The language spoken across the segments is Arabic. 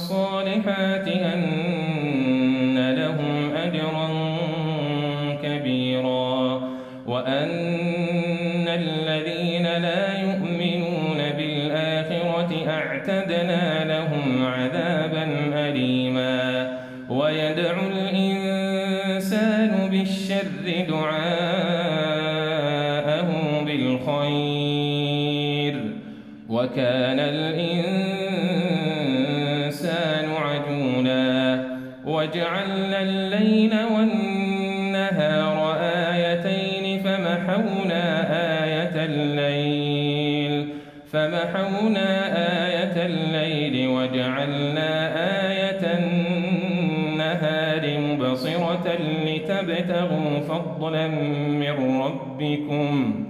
الصالحات أن لهم أجرا كبيرا وأن الذين لا يؤمنون بالآخرة أعتدنا لهم عذابا أليما ويدعو الإنسان بالشر دعاءه بالخير وكان الإنسان وجعلنا الليل والنهار آيتين فمحونا آية الليل فمحونا آية الليل وجعلنا آية النهار مبصرة لتبتغوا فضلا من ربكم.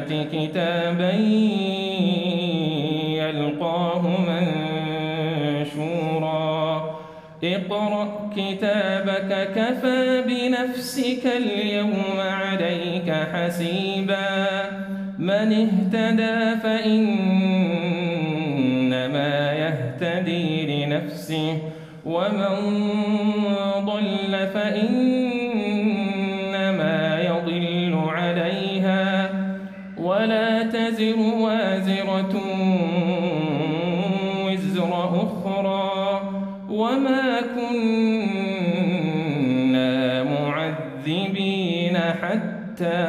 كتابا يلقاه منشورا. اقرأ كتابك كفى بنفسك اليوم عليك حسيبا. من اهتدى فإنما يهتدي لنفسه ومن ضل فإنما تزر وازرة وزر أخرى. وما كنا معذبين حتى